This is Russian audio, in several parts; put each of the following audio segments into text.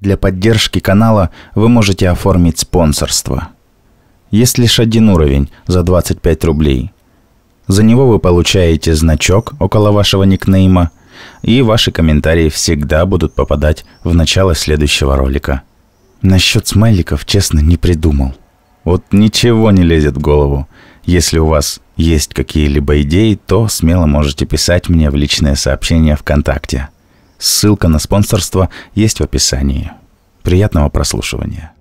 Для поддержки канала вы можете оформить спонсорство. Есть лишь один уровень за 25 рублей. За него вы получаете значок около вашего никнейма, и ваши комментарии всегда будут попадать в начало следующего ролика. Насчет смайликов, честно, не придумал. Вот ничего не лезет в голову. Если у вас есть какие-либо идеи, то смело можете писать мне в личное сообщение ВКонтакте. Ссылка на спонсорство есть в описании. Приятного прослушивания.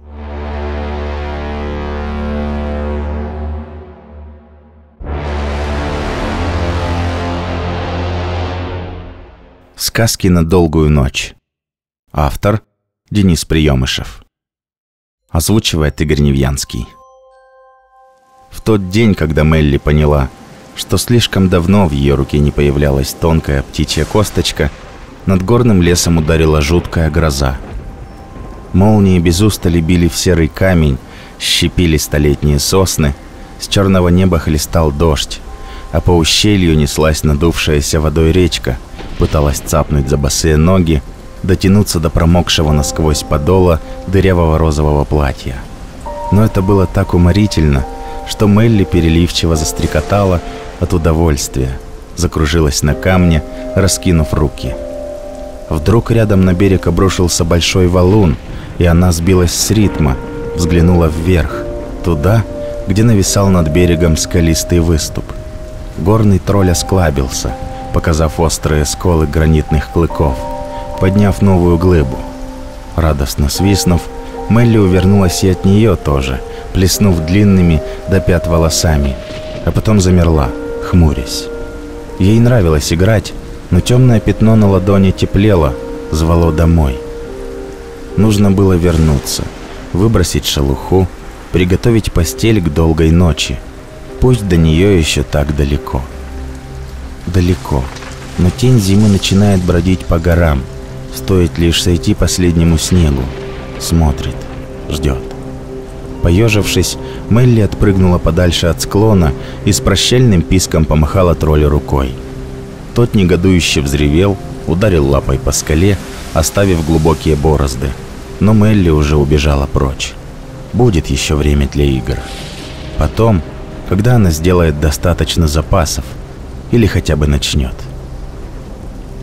Сказки на долгую ночь. Автор Денис Приемышев. Озвучивает Игорь Невьянский. В тот день, когда Мелли поняла, что слишком давно в ее руке не появлялась тонкая птичья косточка – над горным лесом ударила жуткая гроза. Молнии без устали били в серый камень, щепили столетние сосны, с черного неба хлестал дождь, а по ущелью неслась надувшаяся водой речка, пыталась цапнуть за босые ноги, дотянуться до промокшего насквозь подола дырявого розового платья. Но это было так уморительно, что Мелли переливчиво застрекотала от удовольствия, закружилась на камне, раскинув руки – Вдруг рядом на берег обрушился большой валун, и она сбилась с ритма, взглянула вверх, туда, где нависал над берегом скалистый выступ. Горный тролль осклабился, показав острые сколы гранитных клыков, подняв новую глыбу. Радостно свистнув, Мелли увернулась и от нее тоже, плеснув длинными до пят волосами, а потом замерла, хмурясь. Ей нравилось играть, но темное пятно на ладони теплело, звало домой. Нужно было вернуться, выбросить шелуху, приготовить постель к долгой ночи. Пусть до нее еще так далеко. Далеко. Но тень зимы начинает бродить по горам. Стоит лишь сойти последнему снегу. Смотрит, ждет. Поежившись, Мелли отпрыгнула подальше от склона и с прощальным писком помахала троллю рукой – тот негодующе взревел, ударил лапой по скале, оставив глубокие борозды. Но Мелли уже убежала прочь. Будет еще время для игр. Потом, когда она сделает достаточно запасов, или хотя бы начнет.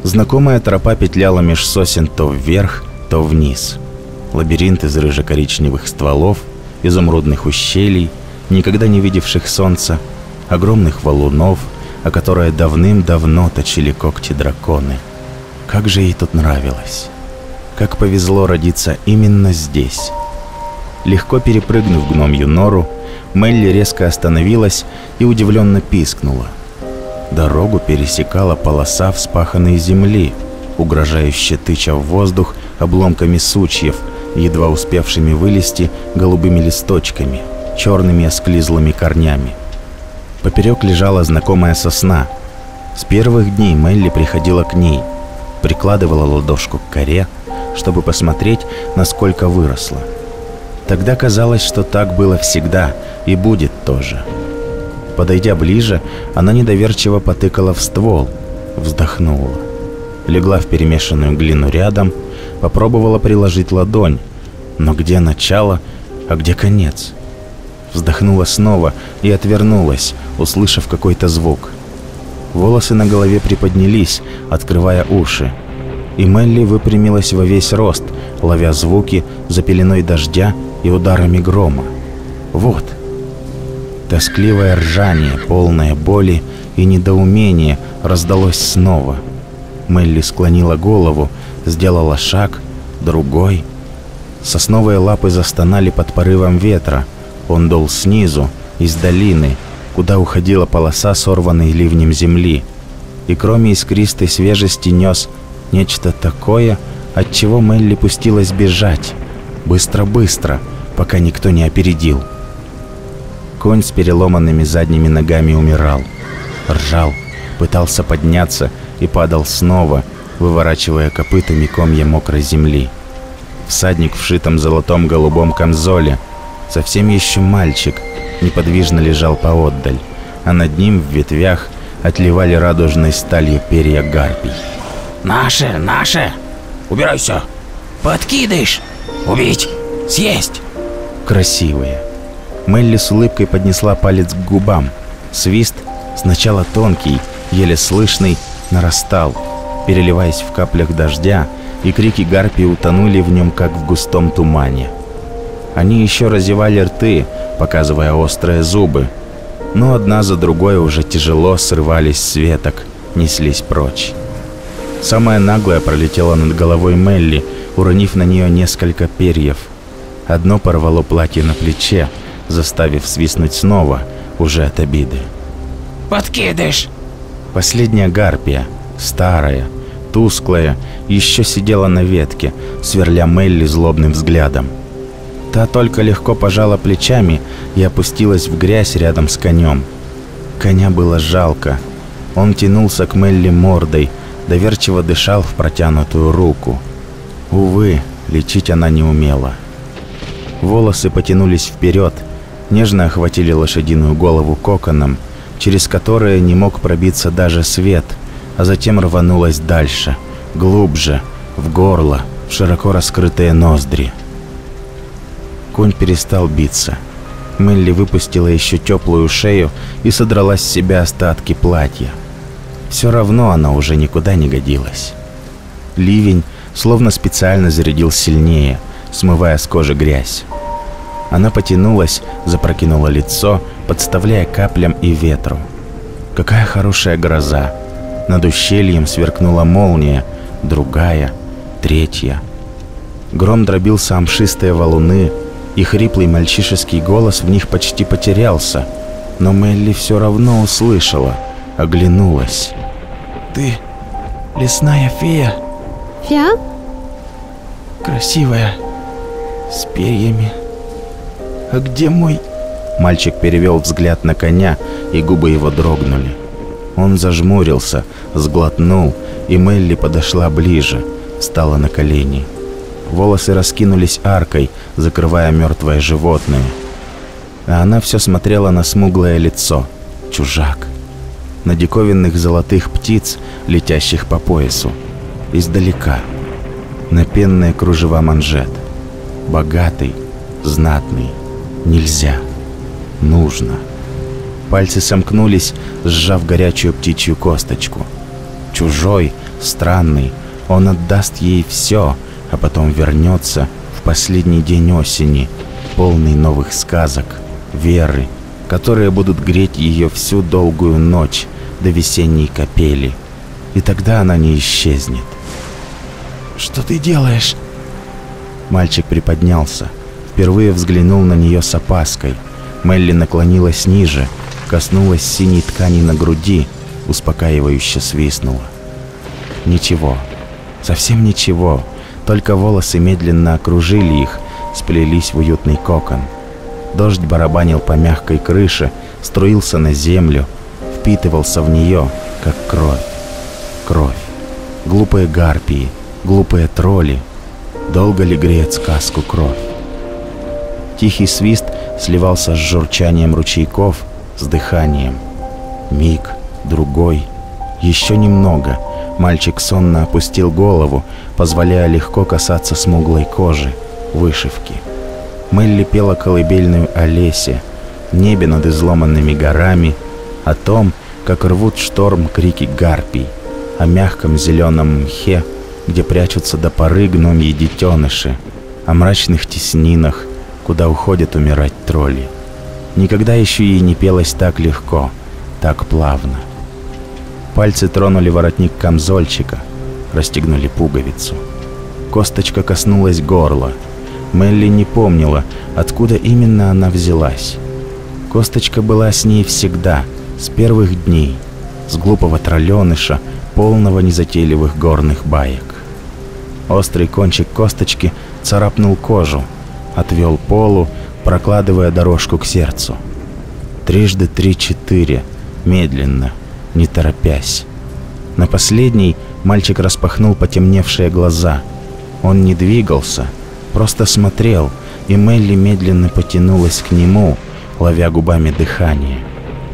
Знакомая тропа петляла меж сосен то вверх, то вниз. Лабиринт из рыжо-коричневых стволов, изумрудных ущелий, никогда не видевших солнца, огромных валунов – о которое давным-давно точили когти драконы. Как же ей тут нравилось. Как повезло родиться именно здесь. Легко перепрыгнув гномью нору, Мелли резко остановилась и удивленно пискнула. Дорогу пересекала полоса вспаханной земли, угрожающе тыча в воздух обломками сучьев, едва успевшими вылезти голубыми листочками, черными осклизлыми корнями – Поперек лежала знакомая сосна. С первых дней Мелли приходила к ней, прикладывала ладошку к коре, чтобы посмотреть, насколько выросла. Тогда казалось, что так было всегда и будет тоже. Подойдя ближе, она недоверчиво потыкала в ствол, вздохнула. Легла в перемешанную глину рядом, попробовала приложить ладонь. Но где начало, а где конец? Вздохнула снова и отвернулась, услышав какой-то звук. Волосы на голове приподнялись, открывая уши. И Мелли выпрямилась во весь рост, ловя звуки за пеленой дождя и ударами грома. Вот. Тоскливое ржание, полное боли и недоумения раздалось снова. Мелли склонила голову, сделала шаг, другой. Сосновые лапы застонали под порывом ветра. Он дул снизу, из долины, куда уходила полоса сорванной ливнем земли, и кроме искристой свежести нес нечто такое, от чего Мелли пустилась бежать, быстро-быстро, пока никто не опередил. Конь с переломанными задними ногами умирал, ржал, пытался подняться и падал снова, выворачивая копытами комья мокрой земли. Всадник в шитом золотом голубом камзоле, совсем еще мальчик — неподвижно лежал поотдаль, а над ним в ветвях отливали радужной сталью перья гарпий. «Наши! Наши! Убирайся! Подкидыш! Убить! Съесть!» Красивые. Мелли с улыбкой поднесла палец к губам. Свист, сначала тонкий, еле слышный, нарастал, переливаясь в каплях дождя, и крики гарпии утонули в нем, как в густом тумане. Они еще разевали рты, показывая острые зубы, но одна за другой уже тяжело срывались с веток, неслись прочь. Самая наглая пролетела над головой Мелли, уронив на нее несколько перьев. Одно порвало платье на плече, заставив свистнуть снова, уже от обиды. «Подкидыш!» Последняя гарпия, старая, тусклая, еще сидела на ветке, сверля Мелли злобным взглядом. Та только легко пожала плечами и опустилась в грязь рядом с конем. Коня было жалко. Он тянулся к Мелли мордой, доверчиво дышал в протянутую руку. Увы, лечить она не умела. Волосы потянулись вперед, нежно охватили лошадиную голову коконом, через которое не мог пробиться даже свет, а затем рванулась дальше, глубже, в горло, в широко раскрытые ноздри. Конь перестал биться. Мелли выпустила еще теплую шею и содрала с себя остатки платья. Все равно она уже никуда не годилась. Ливень словно специально зарядил сильнее, смывая с кожи грязь. Она потянулась, запрокинула лицо, подставляя каплям и ветру. Какая хорошая гроза. Над ущельем сверкнула молния, другая, третья. Гром дробил самшистые валуны, и хриплый мальчишеский голос в них почти потерялся. Но Мелли все равно услышала, оглянулась. «Ты лесная фея?» «Феа?» «Красивая, с перьями. А где мой...» Мальчик перевел взгляд на коня, и губы его дрогнули. Он зажмурился, сглотнул, и Мелли подошла ближе, встала на колени. Волосы раскинулись аркой, закрывая мертвое животное. А она все смотрела на смуглое лицо. Чужак. На диковинных золотых птиц, летящих по поясу. Издалека. На пенные кружева манжет. Богатый, знатный. Нельзя. Нужно. Пальцы сомкнулись, сжав горячую птичью косточку. Чужой, странный, он отдаст ей все, а потом вернется в последний день осени, полный новых сказок, веры, которые будут греть ее всю долгую ночь до весенней капели. И тогда она не исчезнет. «Что ты делаешь?» Мальчик приподнялся, впервые взглянул на нее с опаской. Мелли наклонилась ниже, коснулась синей ткани на груди, успокаивающе свистнула. Ничего, совсем ничего, только волосы медленно окружили их, сплелись в уютный кокон. Дождь барабанил по мягкой крыше, струился на землю, впитывался в нее, как кровь. Кровь. Глупые гарпии, глупые тролли. Долго ли греет сказку кровь? Тихий свист сливался с журчанием ручейков, с дыханием. Миг, другой, еще немного — Мальчик сонно опустил голову, позволяя легко касаться смуглой кожи, вышивки. Мелли пела колыбельную о лесе, небе над изломанными горами, о том, как рвут шторм крики гарпий, о мягком зеленом мхе, где прячутся до поры гномьи детеныши, о мрачных теснинах, куда уходят умирать тролли. Никогда еще ей не пелось так легко, так плавно. Пальцы тронули воротник камзольчика, расстегнули пуговицу. Косточка коснулась горла. Мелли не помнила, откуда именно она взялась. Косточка была с ней всегда, с первых дней, с глупого тролленыша, полного незатейливых горных баек. Острый кончик косточки царапнул кожу, отвел полу, прокладывая дорожку к сердцу. Трижды три-четыре, медленно — не торопясь. На последней мальчик распахнул потемневшие глаза. Он не двигался, просто смотрел, и Мелли медленно потянулась к нему, ловя губами дыхание.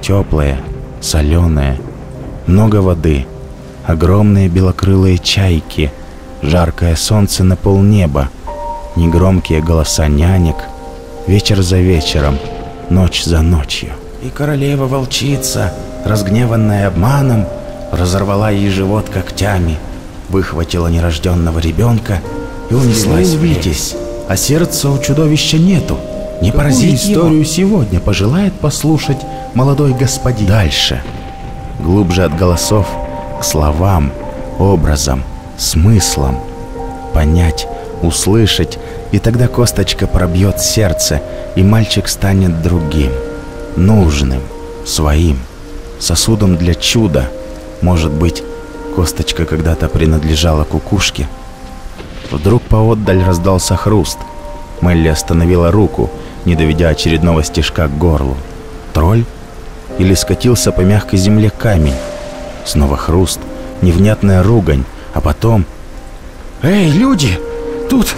Теплое, соленое, много воды, огромные белокрылые чайки, жаркое солнце на полнеба, негромкие голоса нянек, вечер за вечером, ночь за ночью. И королева-волчица, разгневанная обманом, разорвала ей живот когтями, выхватила нерожденного ребенка и унеслась в Витязь. А сердца у чудовища нету. Не порази историю сегодня пожелает послушать молодой господин. Дальше. Глубже от голосов к словам, образам, смыслам. Понять, услышать, и тогда косточка пробьет сердце, и мальчик станет другим, нужным, своим, сосудом для чуда. Может быть, косточка когда-то принадлежала кукушке. Вдруг поотдаль раздался хруст. Мелли остановила руку, не доведя очередного стежка к горлу. Тролль? Или скатился по мягкой земле камень? Снова хруст, невнятная ругань, а потом... «Эй, люди! Тут...»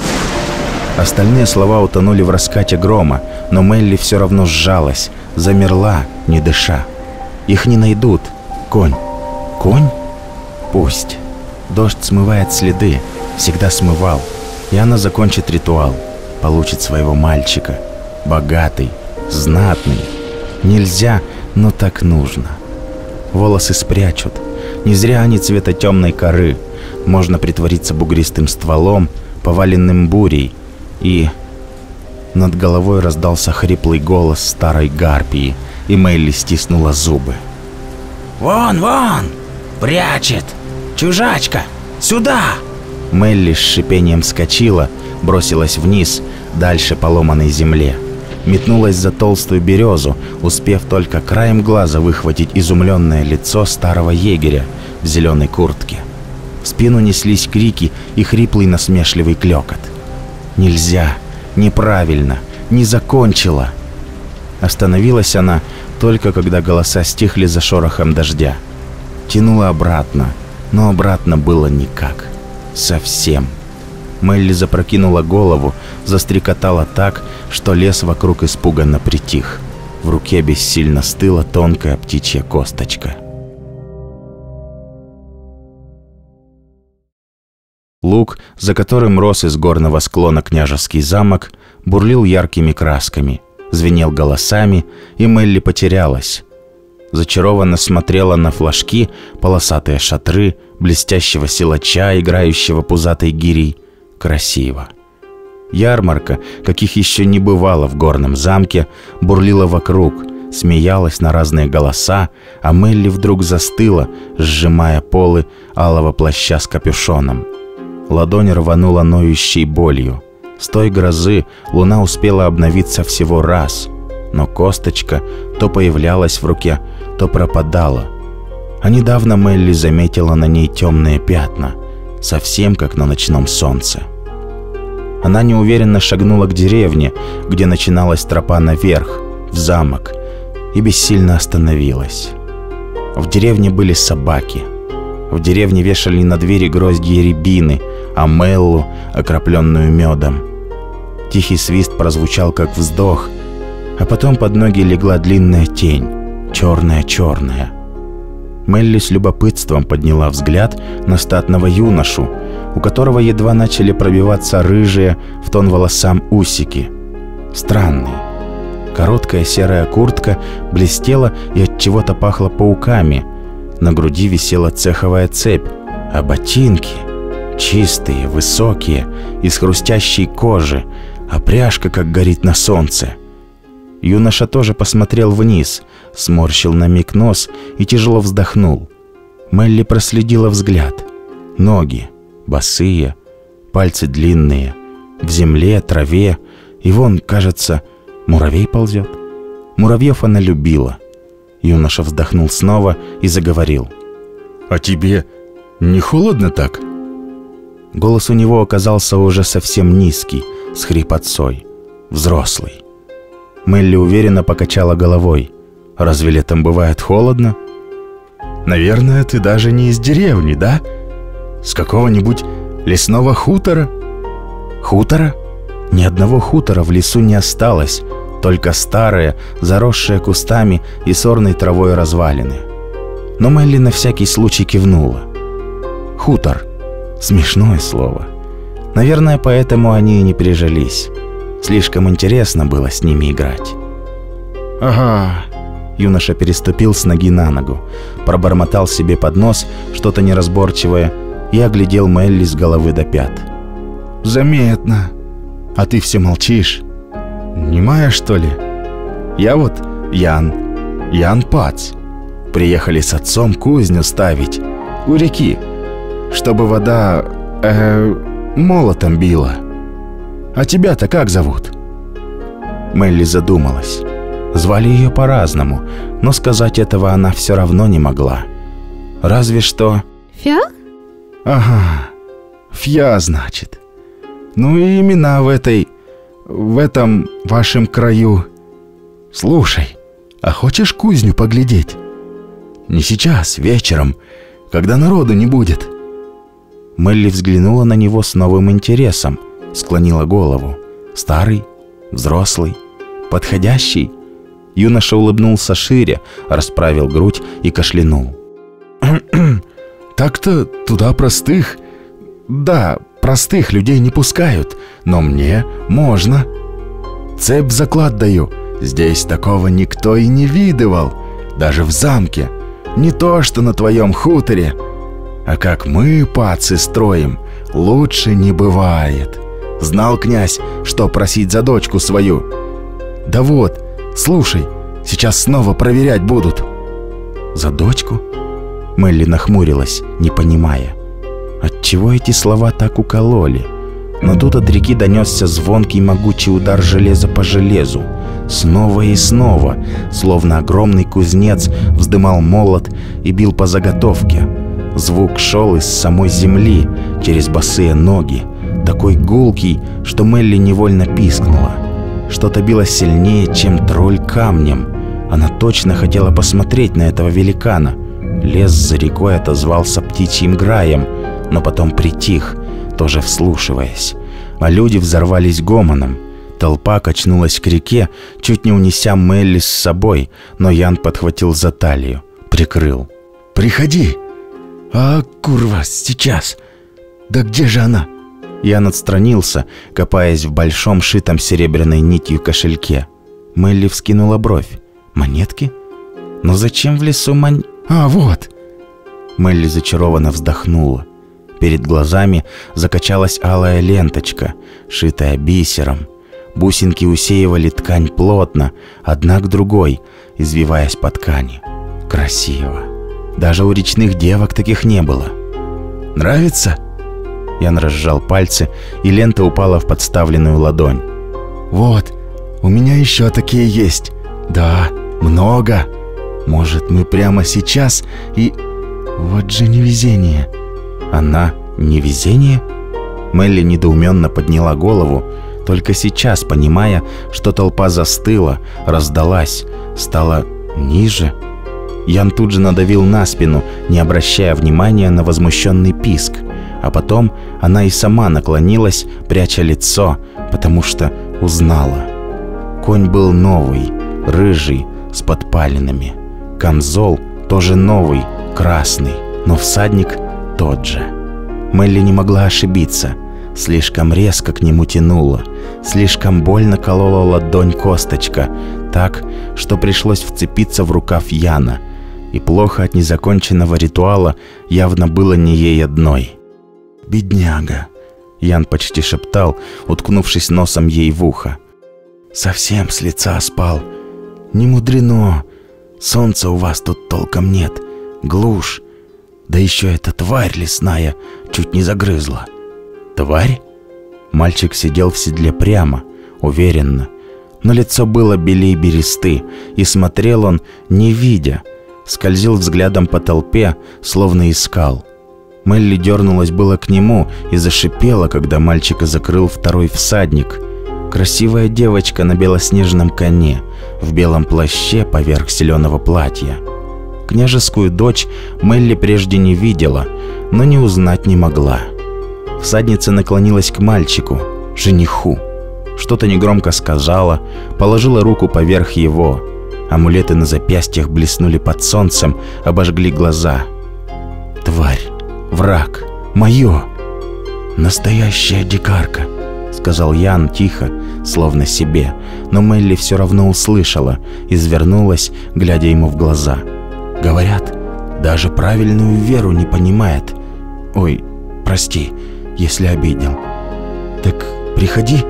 Остальные слова утонули в раскате грома, но Мелли все равно сжалась, замерла, не дыша. Их не найдут. Конь. Конь? Пусть. Дождь смывает следы, всегда смывал. И она закончит ритуал, получит своего мальчика. Богатый, знатный. Нельзя, но так нужно. Волосы спрячут. Не зря они цвета темной коры. Можно притвориться бугристым стволом, поваленным бурей. И... Над головой раздался хриплый голос старой гарпии, и Мелли стиснула зубы. «Вон, вон! Прячет! Чужачка! Сюда!» Мелли с шипением вскочила, бросилась вниз, дальше по ломаной земле. Метнулась за толстую березу, успев только краем глаза выхватить изумленное лицо старого егеря в зеленой куртке. В спину неслись крики и хриплый насмешливый клекот. «Нельзя! Неправильно! Не закончила!» Остановилась она только когда голоса стихли за шорохом дождя. Тянула обратно, но обратно было никак. Совсем. Мелли запрокинула голову, застрекотала так, что лес вокруг испуганно притих. В руке бессильно стыла тонкая птичья косточка. Луг, за которым рос из горного склона княжеский замок, бурлил яркими красками, звенел голосами, и Мелли потерялась. Зачарованно смотрела на флажки, полосатые шатры, блестящего силача, играющего пузатой гирей. Красиво. Ярмарка, каких еще не бывало в горном замке, бурлила вокруг, смеялась на разные голоса, а Мелли вдруг застыла, сжимая полы алого плаща с капюшоном. Ладонь рванула ноющей болью. С той грозы луна успела обновиться всего раз, но косточка то появлялась в руке, то пропадала. А недавно Мелли заметила на ней темные пятна, совсем как на ночном солнце. Она неуверенно шагнула к деревне, где начиналась тропа наверх, в замок, и бессильно остановилась. В деревне были собаки. В деревне вешали на двери гроздья рябины, а Меллу, окропленную медом. Тихий свист прозвучал, как вздох, а потом под ноги легла длинная тень, черная-черная. Мелли с любопытством подняла взгляд на статного юношу, у которого едва начали пробиваться рыжие в тон волосам усики. Странный. Короткая серая куртка блестела и от чего-то пахла пауками. На груди висела цеховая цепь, а ботинки чистые, высокие, из хрустящей кожи, а пряжка как горит на солнце. Юноша тоже посмотрел вниз, сморщил на миг нос и тяжело вздохнул. Мелли проследила взгляд. Ноги, босые, пальцы длинные, в земле, траве, и вон, кажется, муравей ползет. Муравьев она любила. Юноша вздохнул снова и заговорил. «А тебе не холодно так?» Голос у него оказался уже совсем низкий, с хрипотцой, взрослый. Мелли уверенно покачала головой. «Разве летом бывает холодно?» «Наверное, ты даже не из деревни, да? С какого-нибудь лесного хутора?» «Хутора?» Ни одного хутора в лесу не осталось, только старые, заросшие кустами и сорной травой развалины. Но Мелли на всякий случай кивнула. «Хутор», Смешное слово. Наверное, поэтому они и не прижились. Слишком интересно было с ними играть. «Ага». Юноша переступил с ноги на ногу, пробормотал себе под нос что-то неразборчивое и оглядел Мелли с головы до пят. «Заметно. А ты все молчишь. Немая, что ли? Я вот Ян. Ян Пац. Приехали с отцом кузню ставить. У реки. Чтобы вода... Э, молотом била. А тебя-то как зовут?» Мелли задумалась. Звали ее по-разному, но сказать этого она все равно не могла. Разве что... Фя? Ага, Фья, значит. Ну и имена в этой... в этом вашем краю. Слушай, а хочешь кузню поглядеть? Не сейчас, вечером, когда народу не будет. Мелли взглянула на него с новым интересом, склонила голову. Старый, взрослый, подходящий. Юноша улыбнулся шире, расправил грудь и кашлянул. «Так-то туда простых... Да, простых людей не пускают, но мне можно. Цепь заклад даю, здесь такого никто и не видывал, даже в замке. Не то, что на твоем хуторе. А как мы, пацы, строим, лучше не бывает. Знал князь, что просить за дочку свою. Да вот, слушай, сейчас снова проверять будут. За дочку? Мелли нахмурилась, не понимая. Отчего эти слова так укололи? Но тут от реки донесся звонкий могучий удар железа по железу. Снова и снова, словно огромный кузнец вздымал молот и бил по заготовке. Звук шел из самой земли, через босые ноги, такой гулкий, что Мелли невольно пискнула. Что-то било сильнее, чем тролль камнем. Она точно хотела посмотреть на этого великана. Лес за рекой отозвался птичьим граем, но потом притих, тоже вслушиваясь. А люди взорвались гомоном. Толпа качнулась к реке, чуть не унеся Мелли с собой, но Ян подхватил за талию, прикрыл. «Приходи!» «А, курва, сейчас!» «Да где же она?» Ян отстранился, копаясь в большом шитом серебряной нитью кошельке. Мелли вскинула бровь. «Монетки? Но зачем в лесу мон...» «А, вот!» Мелли зачарованно вздохнула. Перед глазами закачалась алая ленточка, шитая бисером. Бусинки усеивали ткань плотно, одна к другой, извиваясь по ткани. Красиво. Даже у речных девок таких не было. «Нравится?» Ян разжал пальцы, и лента упала в подставленную ладонь. «Вот, у меня еще такие есть. Да, много. Может, мы прямо сейчас и... Вот же невезение!» Она невезение? Мелли недоуменно подняла голову, только сейчас понимая, что толпа застыла, раздалась, стала ниже. Ян тут же надавил на спину, не обращая внимания на возмущенный писк. А потом она и сама наклонилась, пряча лицо, потому что узнала. Конь был новый, рыжий, с подпалинами. Камзол тоже новый, красный, но всадник тот же. Мелли не могла ошибиться. Слишком резко к нему тянуло. Слишком больно колола ладонь косточка. Так, что пришлось вцепиться в рукав Яна. И плохо от незаконченного ритуала явно было не ей одной. «Бедняга!» Ян почти шептал, уткнувшись носом ей в ухо. «Совсем с лица спал. Не мудрено. Солнца у вас тут толком нет. Глушь. Да еще эта тварь лесная чуть не загрызла. Тварь? Мальчик сидел в седле прямо, уверенно. Но лицо было белей бересты, и смотрел он, не видя. Скользил взглядом по толпе, словно искал. Мелли дернулась было к нему и зашипела, когда мальчика закрыл второй всадник. Красивая девочка на белоснежном коне, в белом плаще поверх зеленого платья. Княжескую дочь Мелли прежде не видела, но не узнать не могла. Всадница наклонилась к мальчику, жениху. Что-то негромко сказала, положила руку поверх его. Амулеты на запястьях блеснули под солнцем, обожгли глаза. «Тварь! Враг! Мое!» Настоящая дикарка, сказал Ян тихо, словно себе, но Мелли все равно услышала, извернулась, глядя ему в глаза. Говорят, даже правильную веру не понимает. Ой, прости, если обидел. Так приходи.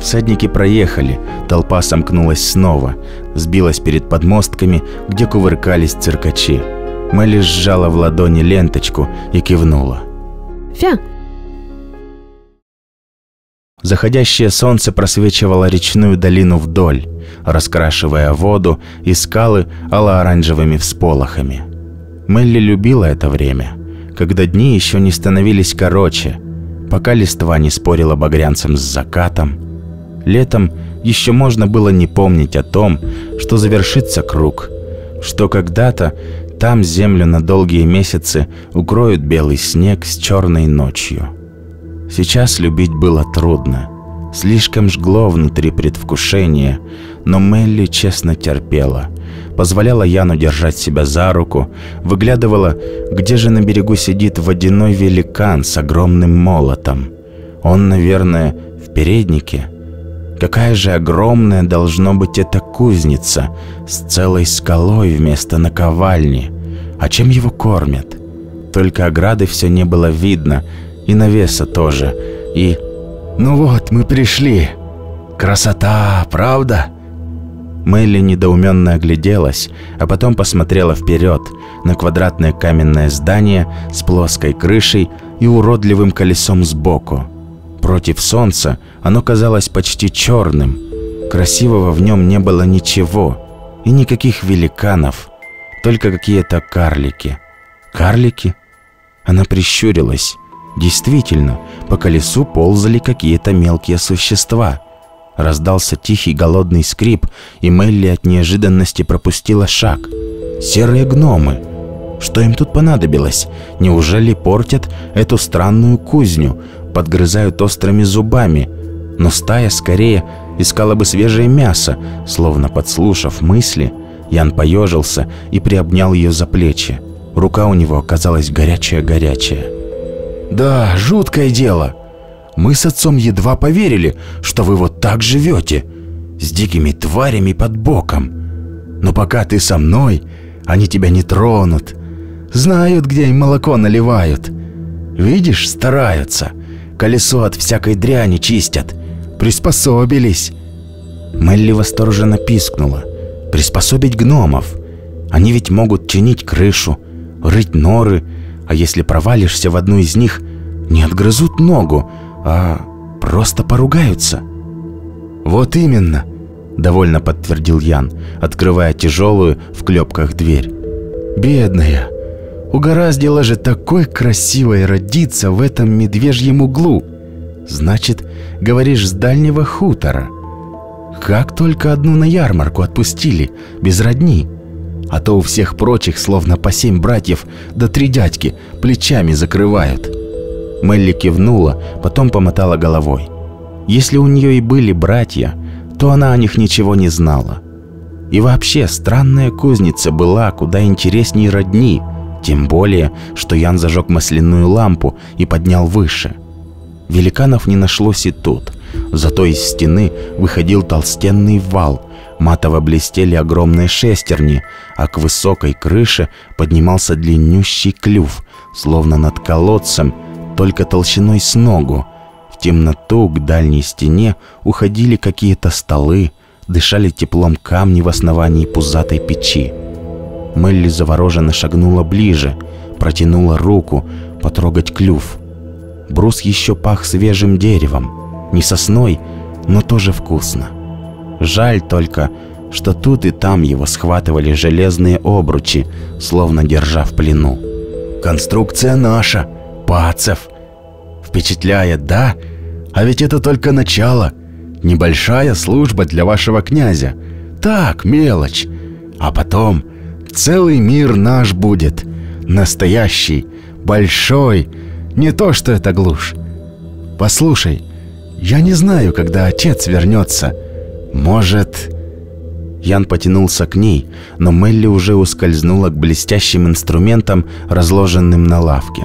Всадники проехали, толпа сомкнулась снова, сбилась перед подмостками, где кувыркались циркачи. Мелли сжала в ладони ленточку и кивнула. «Фя!» Заходящее солнце просвечивало речную долину вдоль, раскрашивая воду и скалы ало-оранжевыми всполохами. Мелли любила это время, когда дни еще не становились короче, пока листва не спорила багрянцем с закатом. Летом еще можно было не помнить о том, что завершится круг, что когда-то там землю на долгие месяцы укроют белый снег с черной ночью. Сейчас любить было трудно. Слишком жгло внутри предвкушение, но Мелли честно терпела. Позволяла Яну держать себя за руку, выглядывала, где же на берегу сидит водяной великан с огромным молотом. Он, наверное, в переднике. Какая же огромная должно быть эта кузница с целой скалой вместо наковальни. А чем его кормят? Только ограды все не было видно, и навеса тоже, и... «Ну вот, мы пришли. Красота, правда?» Мелли недоуменно огляделась, а потом посмотрела вперед на квадратное каменное здание с плоской крышей и уродливым колесом сбоку. Против солнца оно казалось почти черным. Красивого в нем не было ничего. И никаких великанов. Только какие-то карлики. Карлики? Она прищурилась. Действительно, по колесу ползали какие-то мелкие существа. Раздался тихий голодный скрип, и Мелли от неожиданности пропустила шаг. Серые гномы. Что им тут понадобилось? Неужели портят эту странную кузню, подгрызают острыми зубами. Но стая скорее искала бы свежее мясо, словно подслушав мысли, Ян поежился и приобнял ее за плечи. Рука у него оказалась горячая-горячая. «Да, жуткое дело. Мы с отцом едва поверили, что вы вот так живете, с дикими тварями под боком. Но пока ты со мной, они тебя не тронут. Знают, где им молоко наливают. Видишь, стараются колесо от всякой дряни чистят. Приспособились». Мелли восторженно пискнула. «Приспособить гномов? Они ведь могут чинить крышу, рыть норы, а если провалишься в одну из них, не отгрызут ногу, а просто поругаются». «Вот именно», — довольно подтвердил Ян, открывая тяжелую в клепках дверь. «Бедная, Угораздило же такой красивой родиться в этом медвежьем углу. Значит, говоришь, с дальнего хутора. Как только одну на ярмарку отпустили, без родни. А то у всех прочих словно по семь братьев да три дядьки плечами закрывают. Мелли кивнула, потом помотала головой. Если у нее и были братья, то она о них ничего не знала. И вообще, странная кузница была куда интереснее родни – тем более, что Ян зажег масляную лампу и поднял выше. Великанов не нашлось и тут. Зато из стены выходил толстенный вал, матово блестели огромные шестерни, а к высокой крыше поднимался длиннющий клюв, словно над колодцем, только толщиной с ногу. В темноту к дальней стене уходили какие-то столы, дышали теплом камни в основании пузатой печи. Мелли завороженно шагнула ближе, протянула руку потрогать клюв. Брус еще пах свежим деревом, не сосной, но тоже вкусно. Жаль только, что тут и там его схватывали железные обручи, словно держа в плену. «Конструкция наша, Пацев!» «Впечатляет, да? А ведь это только начало. Небольшая служба для вашего князя. Так, мелочь. А потом Целый мир наш будет. Настоящий, большой. Не то, что это глушь. Послушай, я не знаю, когда отец вернется. Может...» Ян потянулся к ней, но Мелли уже ускользнула к блестящим инструментам, разложенным на лавке.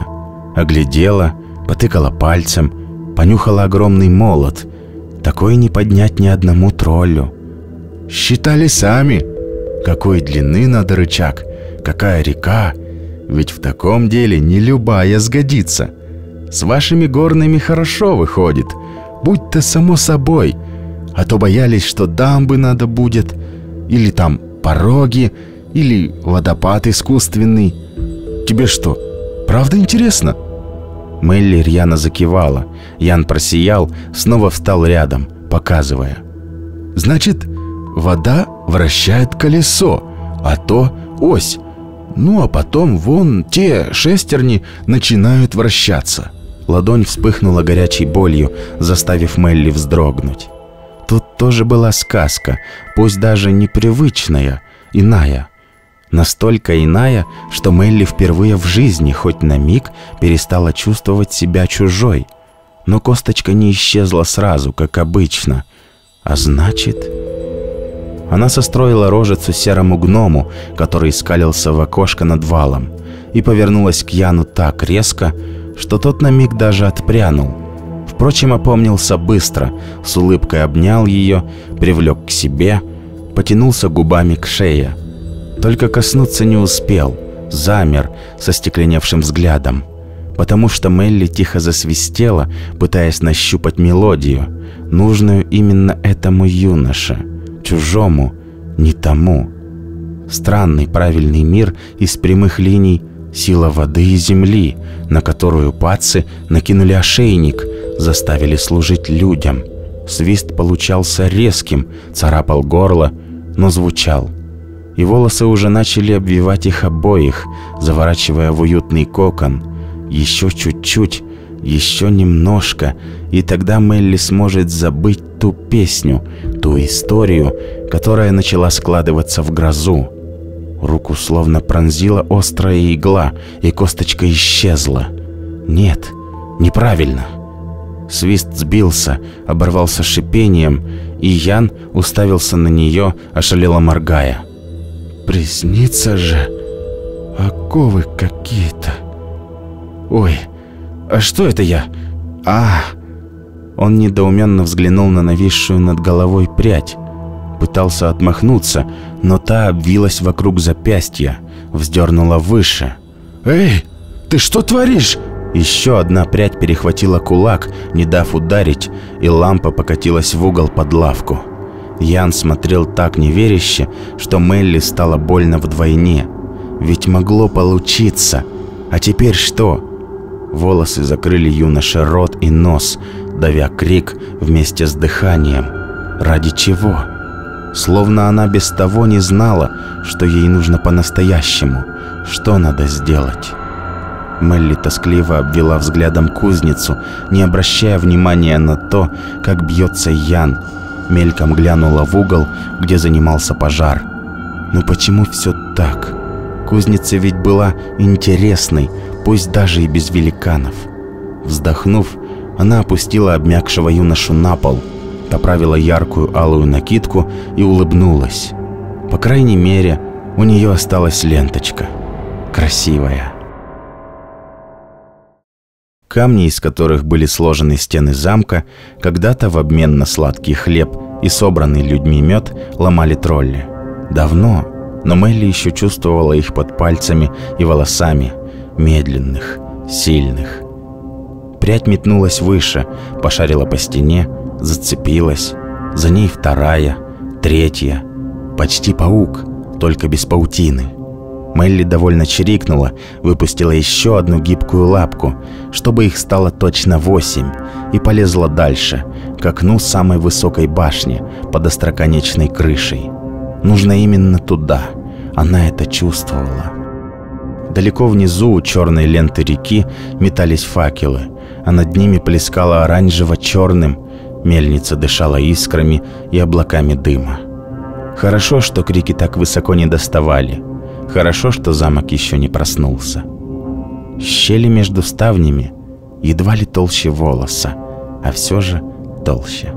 Оглядела, Потыкала пальцем, понюхала огромный молот. Такой не поднять ни одному троллю. Считали сами, какой длины надо рычаг, какая река, ведь в таком деле не любая сгодится. С вашими горными хорошо выходит, будь-то само собой, а то боялись, что дамбы надо будет, или там пороги, или водопад искусственный. Тебе что, правда интересно?» Мелли рьяно закивала. Ян просиял, снова встал рядом, показывая. «Значит, вода вращает колесо, а то ось. Ну а потом вон те шестерни начинают вращаться». Ладонь вспыхнула горячей болью, заставив Мелли вздрогнуть. Тоже была сказка, пусть даже непривычная, иная. Настолько иная, что Мелли впервые в жизни хоть на миг перестала чувствовать себя чужой. Но косточка не исчезла сразу, как обычно. А значит... Она состроила рожицу серому гному, который скалился в окошко над валом, и повернулась к Яну так резко, что тот на миг даже отпрянул. Впрочем, опомнился быстро, с улыбкой обнял ее, привлек к себе, потянулся губами к шее. Только коснуться не успел, замер со стекленевшим взглядом, потому что Мелли тихо засвистела, пытаясь нащупать мелодию, нужную именно этому юноше, чужому, не тому. Странный правильный мир из прямых линий – сила воды и земли, на которую пацы накинули ошейник, заставили служить людям. Свист получался резким, царапал горло, но звучал. И волосы уже начали обвивать их обоих, заворачивая в уютный кокон. Еще чуть-чуть, еще немножко, и тогда Мелли сможет забыть ту песню, ту историю, которая начала складываться в грозу. Руку словно пронзила острая игла, и косточка исчезла. Нет, неправильно. Свист сбился, оборвался шипением, и Ян уставился на нее, ошалело моргая. «Приснится же! Оковы какие-то! Ой, а что это я? А!» Он недоуменно взглянул на нависшую над головой прядь пытался отмахнуться, но та обвилась вокруг запястья, вздернула выше. «Эй, ты что творишь?» Еще одна прядь перехватила кулак, не дав ударить, и лампа покатилась в угол под лавку. Ян смотрел так неверяще, что Мелли стало больно вдвойне. Ведь могло получиться. А теперь что? Волосы закрыли юноше рот и нос, давя крик вместе с дыханием. Ради чего? Словно она без того не знала, что ей нужно по-настоящему, что надо сделать. Мелли тоскливо обвела взглядом кузницу, не обращая внимания на то, как бьется Ян. Мельком глянула в угол, где занимался пожар. Но почему все так? Кузница ведь была интересной, пусть даже и без великанов. Вздохнув, она опустила обмякшего юношу на пол – поправила яркую алую накидку и улыбнулась. По крайней мере, у нее осталась ленточка. Красивая. Камни, из которых были сложены стены замка, когда-то в обмен на сладкий хлеб и собранный людьми мед ломали тролли. Давно, но Мелли еще чувствовала их под пальцами и волосами, медленных, сильных. Прядь метнулась выше, пошарила по стене, зацепилась. За ней вторая, третья. Почти паук, только без паутины. Мелли довольно чирикнула, выпустила еще одну гибкую лапку, чтобы их стало точно восемь, и полезла дальше, к окну самой высокой башни под остроконечной крышей. Нужно именно туда. Она это чувствовала. Далеко внизу у черной ленты реки метались факелы, а над ними плескало оранжево-черным, Мельница дышала искрами и облаками дыма. Хорошо, что крики так высоко не доставали. Хорошо, что замок еще не проснулся. Щели между ставнями едва ли толще волоса, а все же толще.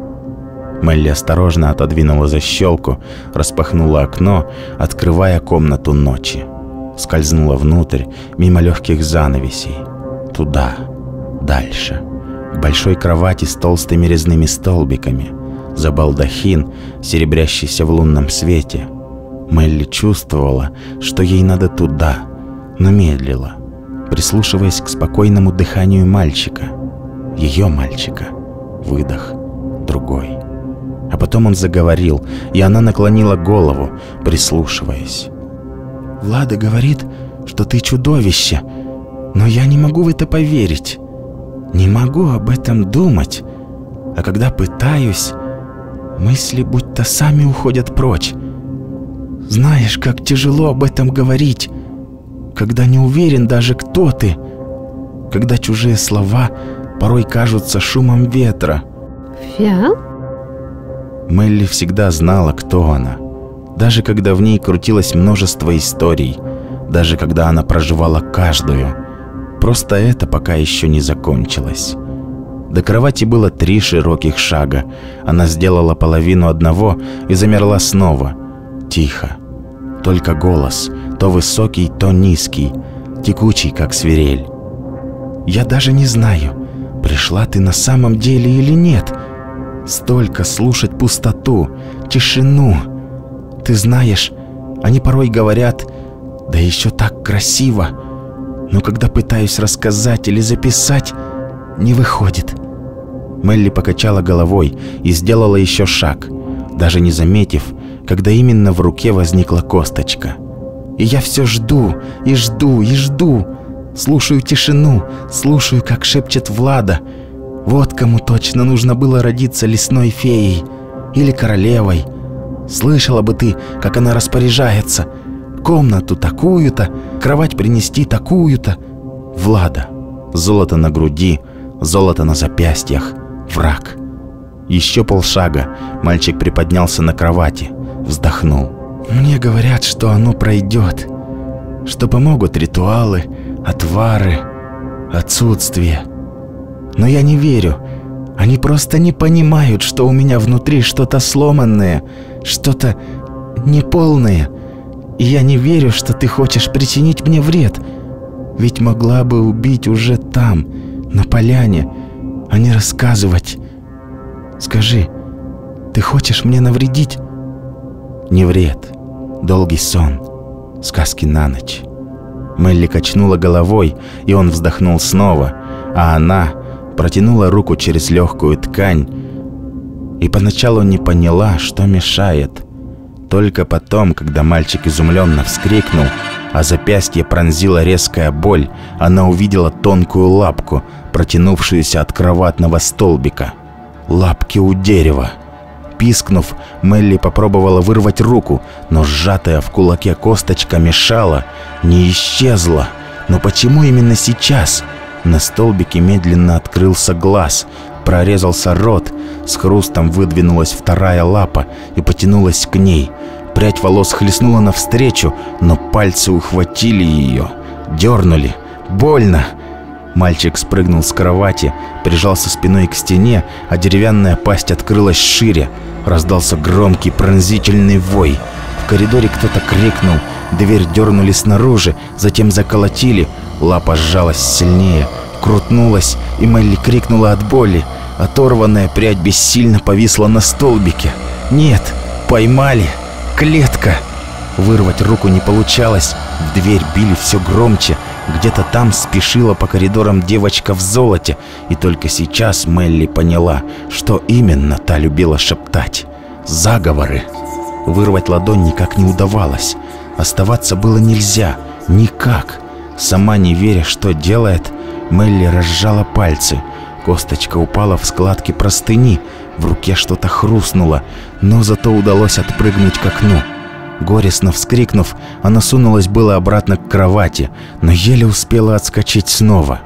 Мелли осторожно отодвинула защелку, распахнула окно, открывая комнату ночи. Скользнула внутрь, мимо легких занавесей. Туда, дальше. К большой кровати с толстыми резными столбиками. За балдахин, серебрящийся в лунном свете. Мелли чувствовала, что ей надо туда, но медлила, прислушиваясь к спокойному дыханию мальчика. Ее мальчика. Выдох. Другой. А потом он заговорил, и она наклонила голову, прислушиваясь. «Влада говорит, что ты чудовище, но я не могу в это поверить. Не могу об этом думать. А когда пытаюсь, мысли будто сами уходят прочь. Знаешь, как тяжело об этом говорить, когда не уверен даже, кто ты, когда чужие слова порой кажутся шумом ветра. Фиал? Мелли всегда знала, кто она. Даже когда в ней крутилось множество историй, даже когда она проживала каждую. Просто это пока еще не закончилось. До кровати было три широких шага. Она сделала половину одного и замерла снова. Тихо. Только голос, то высокий, то низкий, текучий, как свирель. «Я даже не знаю, пришла ты на самом деле или нет. Столько слушать пустоту, тишину. Ты знаешь, они порой говорят, да еще так красиво. Но когда пытаюсь рассказать или записать, не выходит. Мелли покачала головой и сделала еще шаг, даже не заметив, когда именно в руке возникла косточка. И я все жду, и жду, и жду. Слушаю тишину, слушаю, как шепчет Влада. Вот кому точно нужно было родиться лесной феей или королевой. Слышала бы ты, как она распоряжается. Комнату такую-то, кровать принести такую-то. Влада. Золото на груди, золото на запястьях. Враг. Еще полшага. Мальчик приподнялся на кровати. Вздохнул. Мне говорят, что оно пройдет. Что помогут ритуалы, отвары, отсутствие. Но я не верю. Они просто не понимают, что у меня внутри что-то сломанное, что-то неполное. И я не верю, что ты хочешь причинить мне вред. Ведь могла бы убить уже там, на поляне, а не рассказывать. Скажи, ты хочешь мне навредить? Не вред. Долгий сон. Сказки на ночь. Мелли качнула головой, и он вздохнул снова, а она протянула руку через легкую ткань и поначалу не поняла, что мешает. Только потом, когда мальчик изумленно вскрикнул, а запястье пронзила резкая боль, она увидела тонкую лапку, протянувшуюся от кроватного столбика. Лапки у дерева. Пискнув, Мелли попробовала вырвать руку, но сжатая в кулаке косточка мешала, не исчезла. Но почему именно сейчас? На столбике медленно открылся глаз, прорезался рот, с хрустом выдвинулась вторая лапа и потянулась к ней. Прядь волос хлестнула навстречу, но пальцы ухватили ее, дернули. Больно! Мальчик спрыгнул с кровати, прижался спиной к стене, а деревянная пасть открылась шире. Раздался громкий пронзительный вой. В коридоре кто-то крикнул, дверь дернули снаружи, затем заколотили. Лапа сжалась сильнее, крутнулась, и Мелли крикнула от боли. Оторванная прядь бессильно повисла на столбике. «Нет! Поймали! Клетка!» Вырвать руку не получалось. В дверь били все громче. Где-то там спешила по коридорам девочка в золоте. И только сейчас Мелли поняла, что именно та любила шептать. Заговоры. Вырвать ладонь никак не удавалось. Оставаться было нельзя. Никак. Сама не веря, что делает, Мелли разжала пальцы. Косточка упала в складки простыни. В руке что-то хрустнуло, но зато удалось отпрыгнуть к окну. Горестно вскрикнув, она сунулась было обратно к кровати, но еле успела отскочить снова.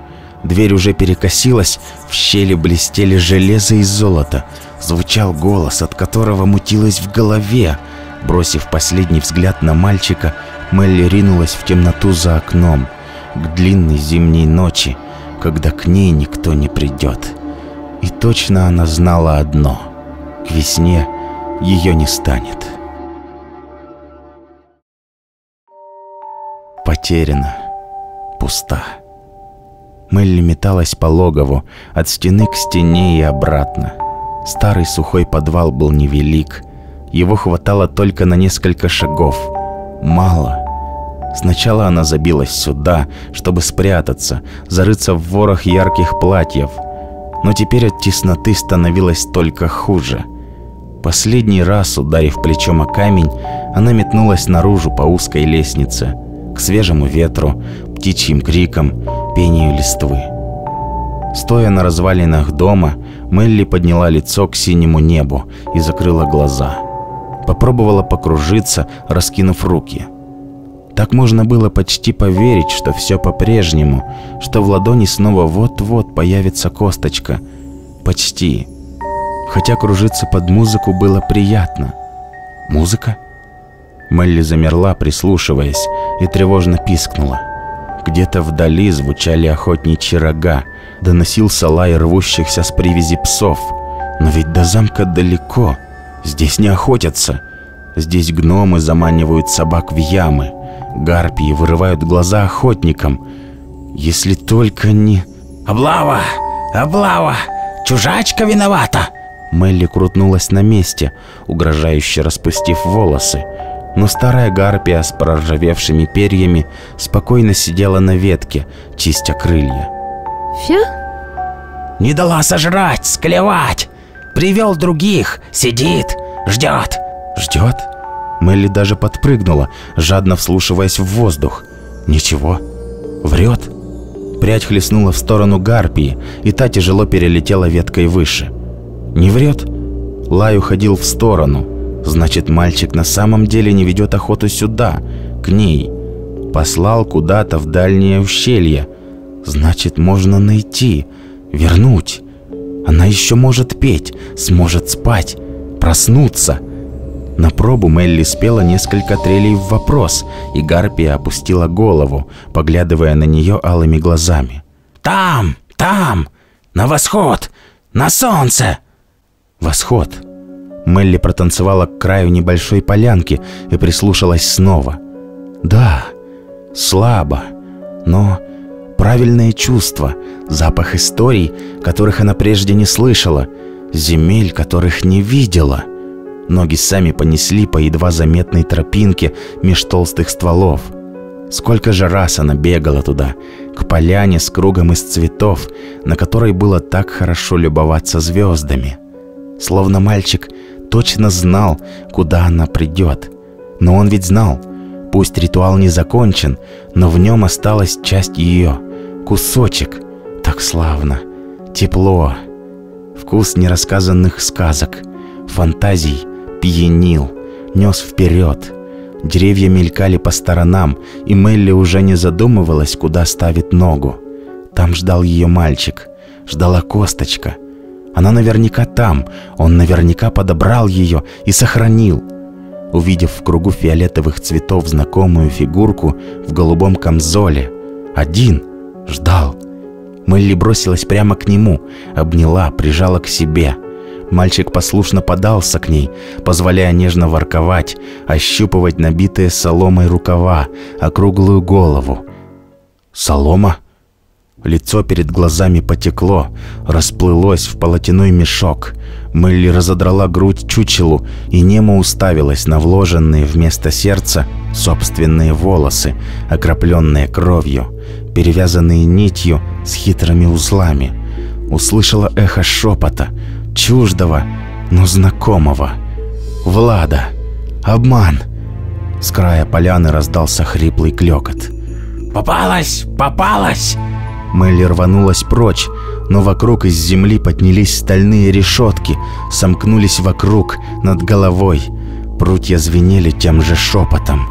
Дверь уже перекосилась, в щели блестели железо и золото. Звучал голос, от которого мутилось в голове. Бросив последний взгляд на мальчика, Мелли ринулась в темноту за окном, к длинной зимней ночи, когда к ней никто не придет. И точно она знала одно — к весне ее не станет. Потеряна, пуста. Мелли металась по логову, от стены к стене и обратно. Старый сухой подвал был невелик. Его хватало только на несколько шагов. Мало. Сначала она забилась сюда, чтобы спрятаться, зарыться в ворох ярких платьев. Но теперь от тесноты становилось только хуже. Последний раз, ударив плечом о камень, она метнулась наружу по узкой лестнице, свежему ветру, птичьим крикам, пению листвы. Стоя на развалинах дома, Мелли подняла лицо к синему небу и закрыла глаза. Попробовала покружиться, раскинув руки. Так можно было почти поверить, что все по-прежнему, что в ладони снова вот-вот появится косточка. Почти. Хотя кружиться под музыку было приятно. Музыка? Мелли замерла, прислушиваясь, и тревожно пискнула. Где-то вдали звучали охотничьи рога, доносился лай рвущихся с привязи псов. Но ведь до замка далеко, здесь не охотятся. Здесь гномы заманивают собак в ямы, гарпии вырывают глаза охотникам. Если только не... «Облава! Облава! Чужачка виновата!» Мелли крутнулась на месте, угрожающе распустив волосы. Но старая гарпия с проржавевшими перьями спокойно сидела на ветке, чистя крылья. Фя? Не дала сожрать, склевать. Привел других, сидит, ждет. Ждет? Мелли даже подпрыгнула, жадно вслушиваясь в воздух. Ничего. Врет. Прядь хлестнула в сторону гарпии, и та тяжело перелетела веткой выше. Не врет? Лай уходил в сторону. Значит, мальчик на самом деле не ведет охоту сюда, к ней. Послал куда-то в дальнее ущелье. Значит, можно найти, вернуть. Она еще может петь, сможет спать, проснуться. На пробу Мелли спела несколько трелей в вопрос, и Гарпия опустила голову, поглядывая на нее алыми глазами. «Там, там, на восход, на солнце!» Восход. Мелли протанцевала к краю небольшой полянки и прислушалась снова. Да, слабо, но правильное чувство, запах историй, которых она прежде не слышала, земель, которых не видела. Ноги сами понесли по едва заметной тропинке меж толстых стволов. Сколько же раз она бегала туда, к поляне с кругом из цветов, на которой было так хорошо любоваться звездами. Словно мальчик точно знал, куда она придет. Но он ведь знал, пусть ритуал не закончен, но в нем осталась часть ее, кусочек. Так славно, тепло, вкус нерассказанных сказок, фантазий пьянил, нес вперед. Деревья мелькали по сторонам, и Мелли уже не задумывалась, куда ставит ногу. Там ждал ее мальчик, ждала косточка. Она наверняка там, он наверняка подобрал ее и сохранил. Увидев в кругу фиолетовых цветов знакомую фигурку в голубом камзоле, один ждал. Мелли бросилась прямо к нему, обняла, прижала к себе. Мальчик послушно подался к ней, позволяя нежно ворковать, ощупывать набитые соломой рукава, округлую голову. Солома? Лицо перед глазами потекло, расплылось в полотяной мешок. Мелли разодрала грудь чучелу и немо уставилась на вложенные вместо сердца собственные волосы, окропленные кровью, перевязанные нитью с хитрыми узлами. Услышала эхо шепота, чуждого, но знакомого. «Влада! Обман!» С края поляны раздался хриплый клекот. «Попалась! Попалась!» Мелли рванулась прочь, но вокруг из земли поднялись стальные решетки, сомкнулись вокруг, над головой. Прутья звенели тем же шепотом.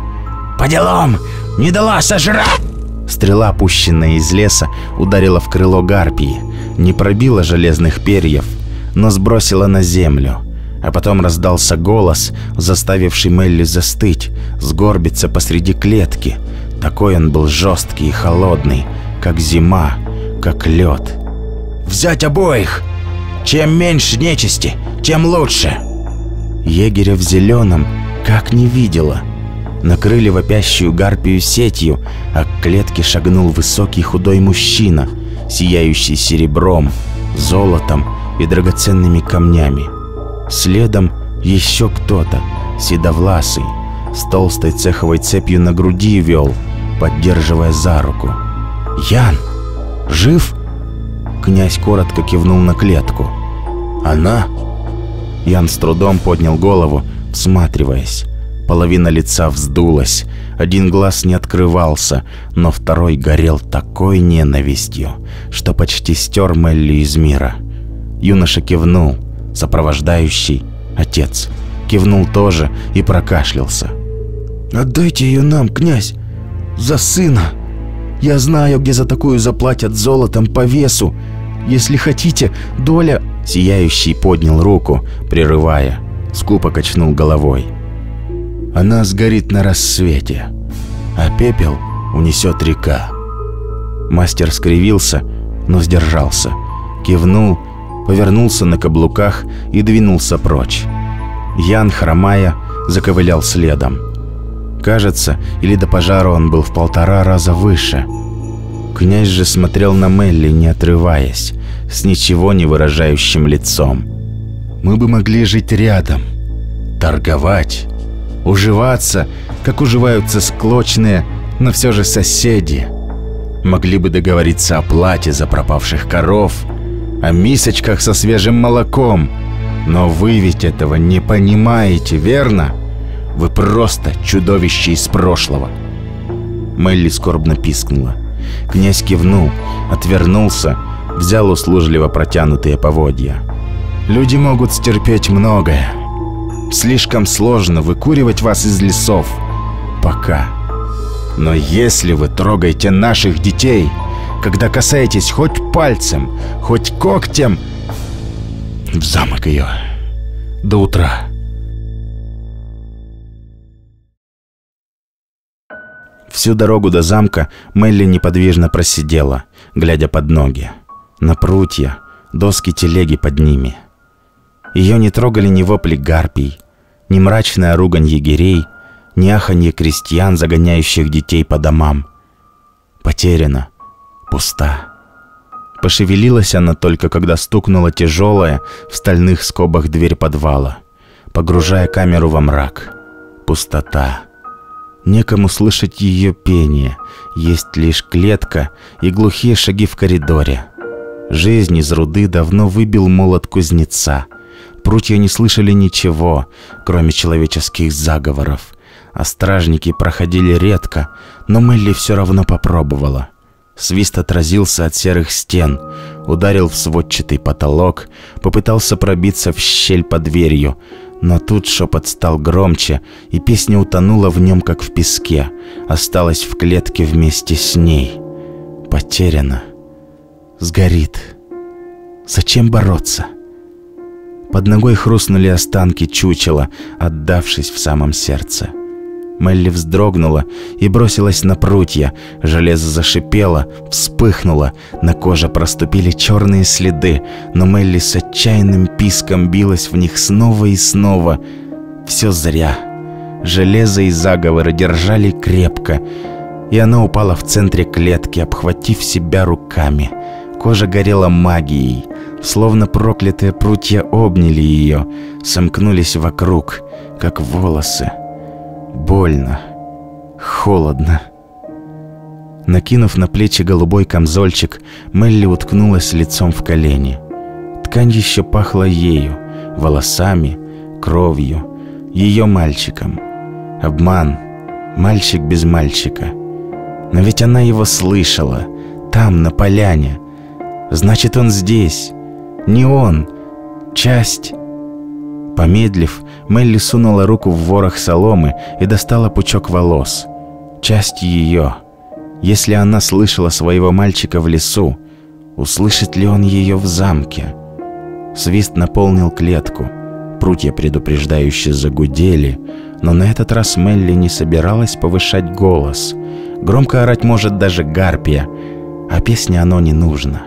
«По делам! Не дала сожрать!» Стрела, пущенная из леса, ударила в крыло гарпии, не пробила железных перьев, но сбросила на землю. А потом раздался голос, заставивший Мелли застыть, сгорбиться посреди клетки. Такой он был жесткий и холодный, как зима, как лед. «Взять обоих! Чем меньше нечисти, тем лучше!» Егеря в зеленом как не видела. Накрыли вопящую гарпию сетью, а к клетке шагнул высокий худой мужчина. сияющий серебром, золотом и драгоценными камнями. Следом еще кто-то, седовласый, с толстой цеховой цепью на груди вел, поддерживая за руку. «Ян! Жив?» Князь коротко кивнул на клетку. «Она?» Ян с трудом поднял голову, всматриваясь. Половина лица вздулась, один глаз не открывался, но второй горел такой ненавистью, что почти стер Мелли из мира. Юноша кивнул, сопровождающий отец. Кивнул тоже и прокашлялся. «Отдайте ее нам, князь, за сына. Я знаю, где за такую заплатят золотом по весу. Если хотите, доля...» Сияющий поднял руку, прерывая. Скупо качнул головой. «Она сгорит на рассвете, а пепел унесет река». Мастер скривился, но сдержался. Кивнул, повернулся на каблуках и двинулся прочь. Ян, хромая, заковылял следом. Кажется, или до пожара он был в полтора раза выше. Князь же смотрел на Мелли, не отрываясь, с ничего не выражающим лицом. «Мы бы могли жить рядом, торговать, уживаться, как уживаются склочные, но все же соседи. Могли бы договориться о плате за пропавших коров, о мисочках со свежим молоком. Но вы ведь этого не понимаете, верно? Вы просто чудовище из прошлого. Мелли скорбно пискнула. Князь кивнул, отвернулся, взял услужливо протянутые поводья. Люди могут стерпеть многое. Слишком сложно выкуривать вас из лесов. Пока. Но если вы трогаете наших детей, когда касаетесь хоть пальцем, хоть когтем, в замок ее до утра. Всю дорогу до замка Мелли неподвижно просидела, глядя под ноги. На прутья, доски телеги под ними. Ее не трогали ни вопли гарпий, ни мрачная ругань егерей, ни аханье крестьян, загоняющих детей по домам. Потеряна, пуста. Пошевелилась она только, когда стукнула тяжелая в стальных скобах дверь подвала, погружая камеру во мрак. Пустота. Некому слышать ее пение, есть лишь клетка и глухие шаги в коридоре. Жизнь из руды давно выбил молот кузнеца. Прутья не слышали ничего, кроме человеческих заговоров, а стражники проходили редко, но Мелли все равно попробовала. Свист отразился от серых стен, ударил в сводчатый потолок, попытался пробиться в щель под дверью, но тут шепот стал громче, и песня утонула в нем, как в песке, осталась в клетке вместе с ней. Потеряна. Сгорит. Зачем бороться? Под ногой хрустнули останки чучела, отдавшись в самом сердце. — Мелли вздрогнула и бросилась на прутья. Железо зашипело, вспыхнуло, на коже проступили черные следы, но Мелли с отчаянным писком билась в них снова и снова. Все зря. Железо и заговоры держали крепко, и она упала в центре клетки, обхватив себя руками. Кожа горела магией, словно проклятые прутья обняли ее, сомкнулись вокруг, как волосы. Больно. Холодно. Накинув на плечи голубой камзольчик, Мелли уткнулась лицом в колени. Ткань еще пахла ею, волосами, кровью, ее мальчиком. Обман. Мальчик без мальчика. Но ведь она его слышала. Там, на поляне. Значит, он здесь. Не он. Часть Помедлив, Мелли сунула руку в ворох соломы и достала пучок волос. Часть ее. Если она слышала своего мальчика в лесу, услышит ли он ее в замке? Свист наполнил клетку. Прутья предупреждающе загудели, но на этот раз Мелли не собиралась повышать голос. Громко орать может даже гарпия, а песне оно не нужно.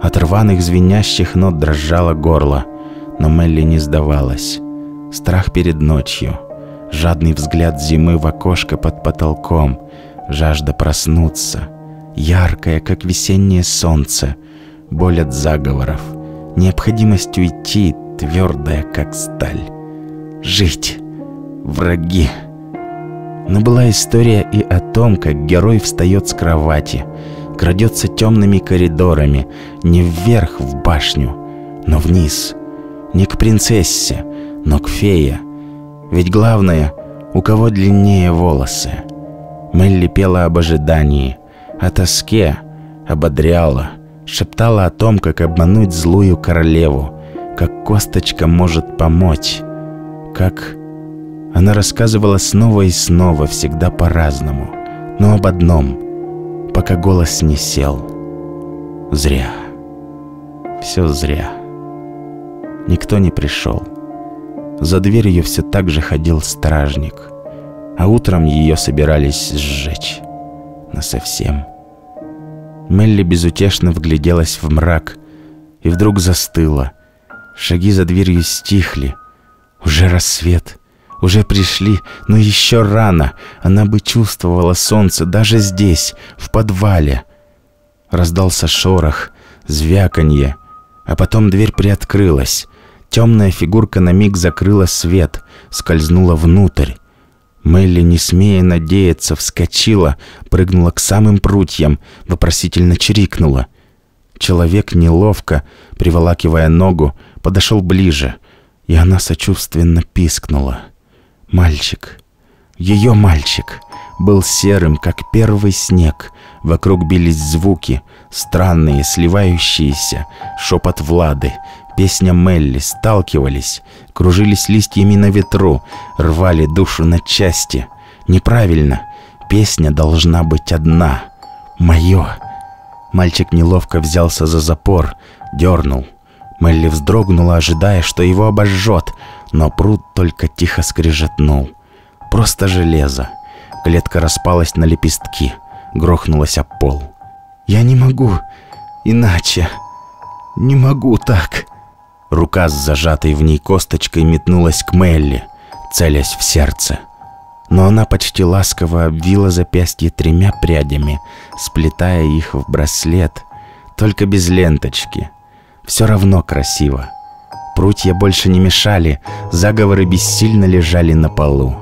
От рваных звенящих нот дрожало горло – но Мелли не сдавалась. Страх перед ночью, жадный взгляд зимы в окошко под потолком, жажда проснуться, яркое, как весеннее солнце, боль от заговоров, необходимость уйти, твердая, как сталь. Жить. Враги. Но была история и о том, как герой встает с кровати, крадется темными коридорами, не вверх в башню, но вниз. Не к принцессе, но к фее. Ведь главное, у кого длиннее волосы. Мелли пела об ожидании, о тоске, ободряла, шептала о том, как обмануть злую королеву, как косточка может помочь, как... Она рассказывала снова и снова, всегда по-разному, но об одном, пока голос не сел. Зря. Все зря. Никто не пришел. За дверью все так же ходил стражник, а утром ее собирались сжечь. Насовсем. Мелли безутешно вгляделась в мрак и вдруг застыла. Шаги за дверью стихли. Уже рассвет. Уже пришли, но еще рано. Она бы чувствовала солнце даже здесь, в подвале. Раздался шорох, звяканье, а потом дверь приоткрылась. Темная фигурка на миг закрыла свет, скользнула внутрь. Мелли, не смея надеяться, вскочила, прыгнула к самым прутьям, вопросительно чирикнула. Человек неловко, приволакивая ногу, подошел ближе, и она сочувственно пискнула. Мальчик, ее мальчик, был серым, как первый снег. Вокруг бились звуки, странные, сливающиеся, шепот Влады, песня Мелли, сталкивались, кружились листьями на ветру, рвали душу на части. Неправильно, песня должна быть одна. Мое. Мальчик неловко взялся за запор, дернул. Мелли вздрогнула, ожидая, что его обожжет, но пруд только тихо скрежетнул. Просто железо. Клетка распалась на лепестки, грохнулась об пол. «Я не могу иначе. Не могу так». Рука с зажатой в ней косточкой метнулась к Мелли, целясь в сердце. Но она почти ласково обвила запястье тремя прядями, сплетая их в браслет, только без ленточки. Все равно красиво. Прутья больше не мешали, заговоры бессильно лежали на полу.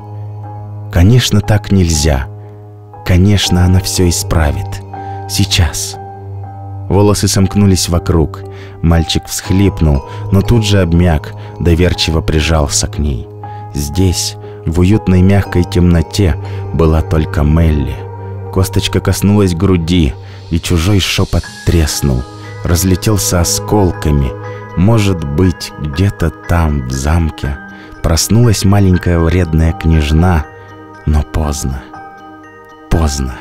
Конечно, так нельзя. Конечно, она все исправит. Сейчас. Волосы сомкнулись вокруг. Мальчик всхлипнул, но тут же обмяк, доверчиво прижался к ней. Здесь, в уютной мягкой темноте, была только Мелли. Косточка коснулась груди, и чужой шепот треснул, разлетелся осколками. Может быть, где-то там, в замке, проснулась маленькая вредная княжна, но поздно. Поздно.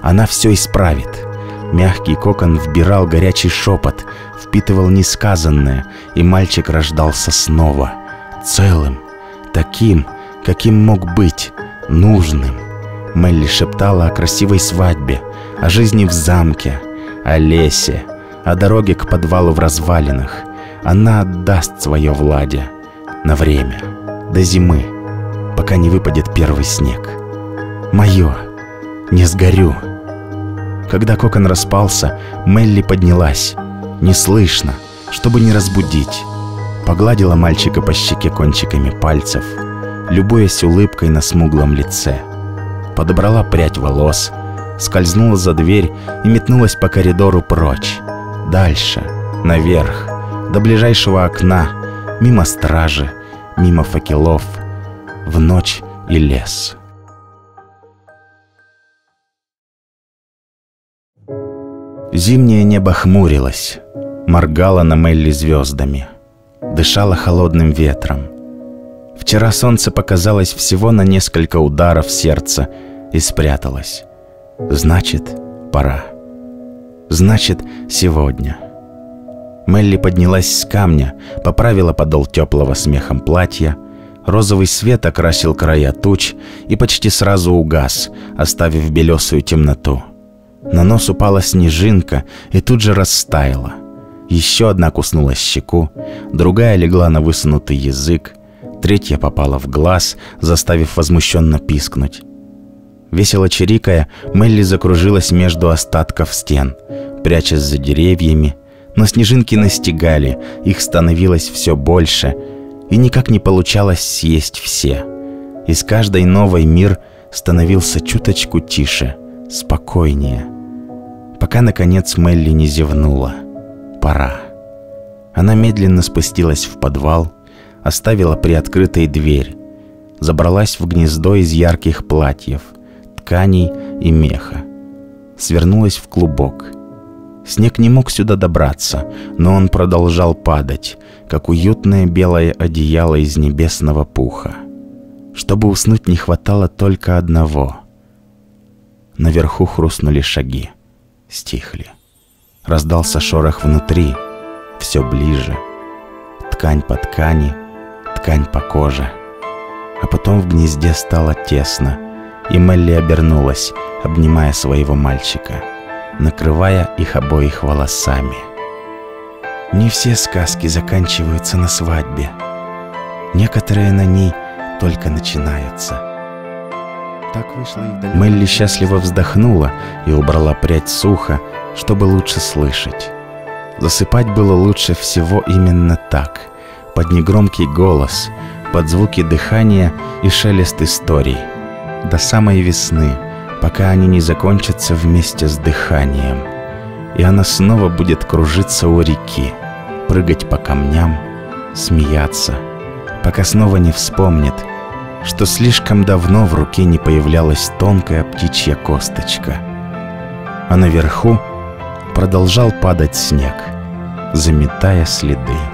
Она все исправит. Мягкий кокон вбирал горячий шепот, впитывал несказанное, и мальчик рождался снова, целым, таким, каким мог быть, нужным. Мелли шептала о красивой свадьбе, о жизни в замке, о лесе, о дороге к подвалу в развалинах. Она отдаст свое Владе на время, до зимы, пока не выпадет первый снег. Мое, не сгорю. Когда кокон распался, Мелли поднялась. Неслышно, чтобы не разбудить. Погладила мальчика по щеке кончиками пальцев, любуясь улыбкой на смуглом лице. Подобрала прядь волос, скользнула за дверь и метнулась по коридору прочь. Дальше, наверх, до ближайшего окна, мимо стражи, мимо факелов, в ночь и лес. Зимнее небо хмурилось, моргало на Мелли звездами, дышало холодным ветром. Вчера солнце показалось всего на несколько ударов сердца и спряталось. Значит, пора. Значит, сегодня. Мелли поднялась с камня, поправила подол теплого смехом платья. Розовый свет окрасил края туч и почти сразу угас, оставив белесую темноту. На нос упала снежинка и тут же растаяла. Еще одна куснула щеку, другая легла на высунутый язык, третья попала в глаз, заставив возмущенно пискнуть. Весело чирикая, Мелли закружилась между остатков стен, прячась за деревьями, но снежинки настигали, их становилось все больше, и никак не получалось съесть все. И с каждой новой мир становился чуточку тише, спокойнее. Пока, наконец, Мелли не зевнула. Пора. Она медленно спустилась в подвал, оставила приоткрытой дверь, забралась в гнездо из ярких платьев, тканей и меха. Свернулась в клубок. Снег не мог сюда добраться, но он продолжал падать, как уютное белое одеяло из небесного пуха. Чтобы уснуть не хватало только одного. Наверху хрустнули шаги. Стихли. Раздался шорох внутри. Все ближе. Ткань по ткани, ткань по коже. А потом в гнезде стало тесно, и Мелли обернулась, обнимая своего мальчика, накрывая их обоих волосами. Не все сказки заканчиваются на свадьбе. Некоторые на ней только начинаются. Мелли счастливо вздохнула и убрала прядь сухо, чтобы лучше слышать. Засыпать было лучше всего именно так, под негромкий голос, под звуки дыхания и шелест историй – до самой весны, пока они не закончатся вместе с дыханием. И она снова будет кружиться у реки, прыгать по камням, смеяться, пока снова не вспомнит, что слишком давно в руке не появлялась тонкая птичья косточка. А наверху продолжал падать снег, заметая следы.